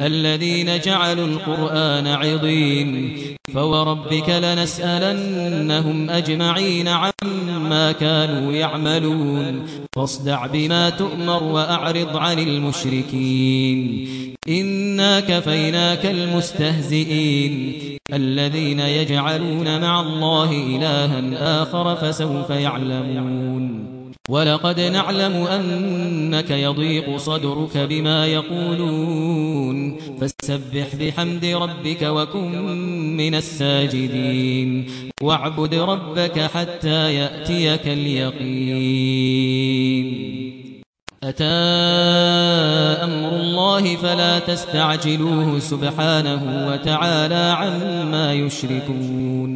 الذين جعلوا القرآن عضين فوربك لنسألنهم أجمعين عما كانوا يعملون. فاصدع بما تؤمر وأعرض عن المشركين. إنا كفيناك المستهزئين. الذين يجعلون مع الله إلها آخر فسوف يعلمون. ولقد نعلم أنك يضيق صدرك بما يقولون. فسبح بحمد ربك وكن من الساجدين. واعبد ربك حتى يأتيك اليقين. أتى أمر الله فلا تستعجلوه سبحانه وتعالى عما يشركون.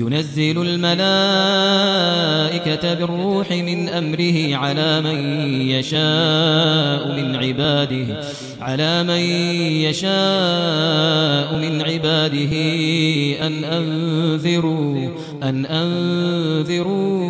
ينزل الملائكة بالروح من أمره على من يشاء من عباده على من يشاء من عباده أن أنذروا أن أنذروا